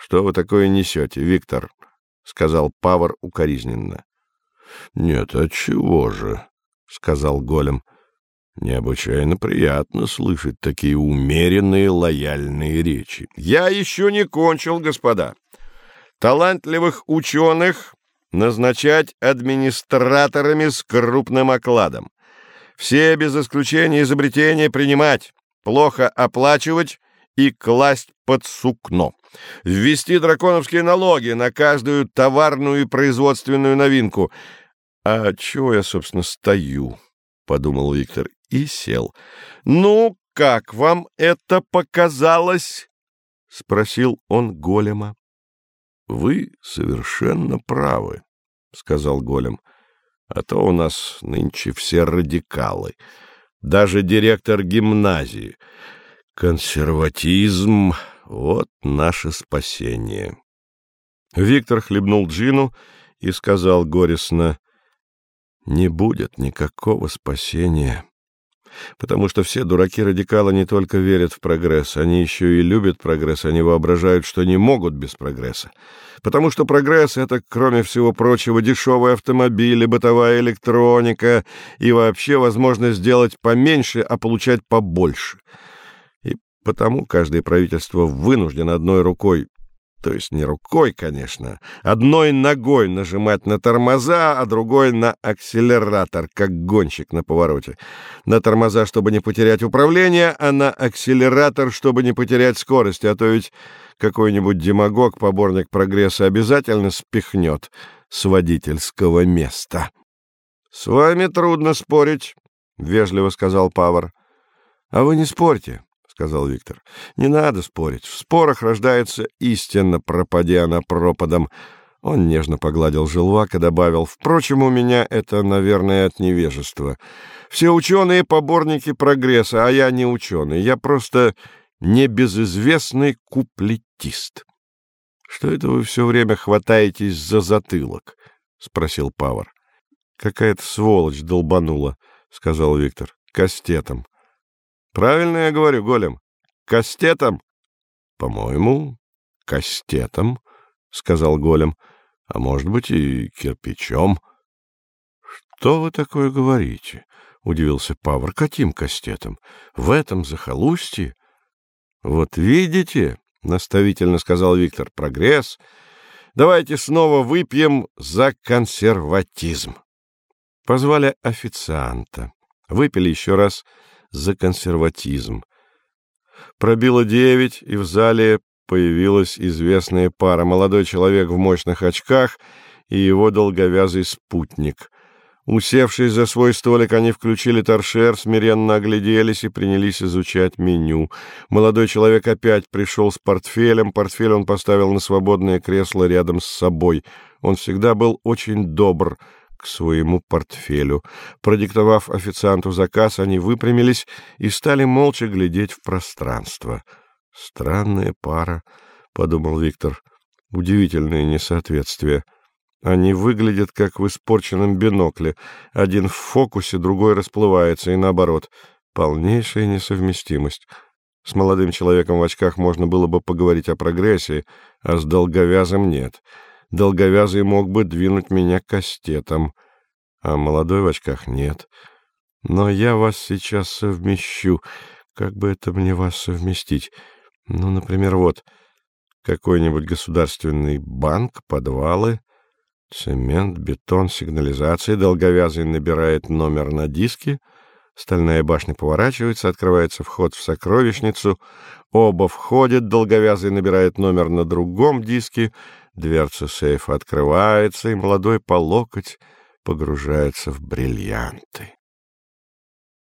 Что вы такое несете, Виктор? — сказал Павар укоризненно. — Нет, отчего же, — сказал Голем. — Необычайно приятно слышать такие умеренные, лояльные речи. — Я еще не кончил, господа. Талантливых ученых назначать администраторами с крупным окладом. Все без исключения изобретения принимать, плохо оплачивать и класть под сукно. Ввести драконовские налоги на каждую товарную и производственную новинку. А чего я, собственно, стою? — подумал Виктор и сел. — Ну, как вам это показалось? — спросил он голема. — Вы совершенно правы, — сказал голем. — А то у нас нынче все радикалы. Даже директор гимназии. Консерватизм — вот наше спасение. Виктор хлебнул джину и сказал горестно, — Не будет никакого спасения. Потому что все дураки-радикалы не только верят в прогресс, они еще и любят прогресс, они воображают, что не могут без прогресса. Потому что прогресс — это, кроме всего прочего, дешевые автомобили, бытовая электроника и вообще возможность сделать поменьше, а получать побольше. Потому каждое правительство вынуждено одной рукой то есть не рукой, конечно, одной ногой нажимать на тормоза, а другой на акселератор, как гонщик на повороте. На тормоза, чтобы не потерять управление, а на акселератор, чтобы не потерять скорость, а то ведь какой-нибудь демагог, поборник прогресса, обязательно спихнет с водительского места. — С вами трудно спорить, — вежливо сказал Павар. — А вы не спорьте, сказал Виктор. — Не надо спорить. В спорах рождается истина, пропадя она пропадом. Он нежно погладил желвак и добавил, «Впрочем, у меня это, наверное, от невежества. Все ученые — поборники прогресса, а я не ученый. Я просто небезызвестный куплетист». «Что это вы все время хватаетесь за затылок?» — спросил Павар. «Какая-то сволочь долбанула», — сказал Виктор, — «кастетом». Правильно я говорю, голем? Кастетом? — По-моему, кастетом, — сказал голем. — А может быть и кирпичом. — Что вы такое говорите? — удивился Павр. — Каким кастетом? В этом захолустье? — Вот видите, — наставительно сказал Виктор, — прогресс. Давайте снова выпьем за консерватизм. Позвали официанта. Выпили еще раз — за консерватизм. Пробило девять, и в зале появилась известная пара. Молодой человек в мощных очках и его долговязый спутник. Усевшись за свой столик, они включили торшер, смиренно огляделись и принялись изучать меню. Молодой человек опять пришел с портфелем. Портфель он поставил на свободное кресло рядом с собой. Он всегда был очень добр — к своему портфелю. Продиктовав официанту заказ, они выпрямились и стали молча глядеть в пространство. «Странная пара», — подумал Виктор. «Удивительное несоответствие. Они выглядят, как в испорченном бинокле. Один в фокусе, другой расплывается, и наоборот. Полнейшая несовместимость». С молодым человеком в очках можно было бы поговорить о прогрессии, а с долговязым нет — Долговязый мог бы двинуть меня кастетом, а молодой в очках нет. Но я вас сейчас совмещу. Как бы это мне вас совместить? Ну, например, вот какой-нибудь государственный банк, подвалы, цемент, бетон, сигнализация. Долговязый набирает номер на диске — Стальная башня поворачивается, открывается вход в сокровищницу. Оба входят, долговязый набирает номер на другом диске. Дверца сейфа открывается, и молодой по локоть погружается в бриллианты.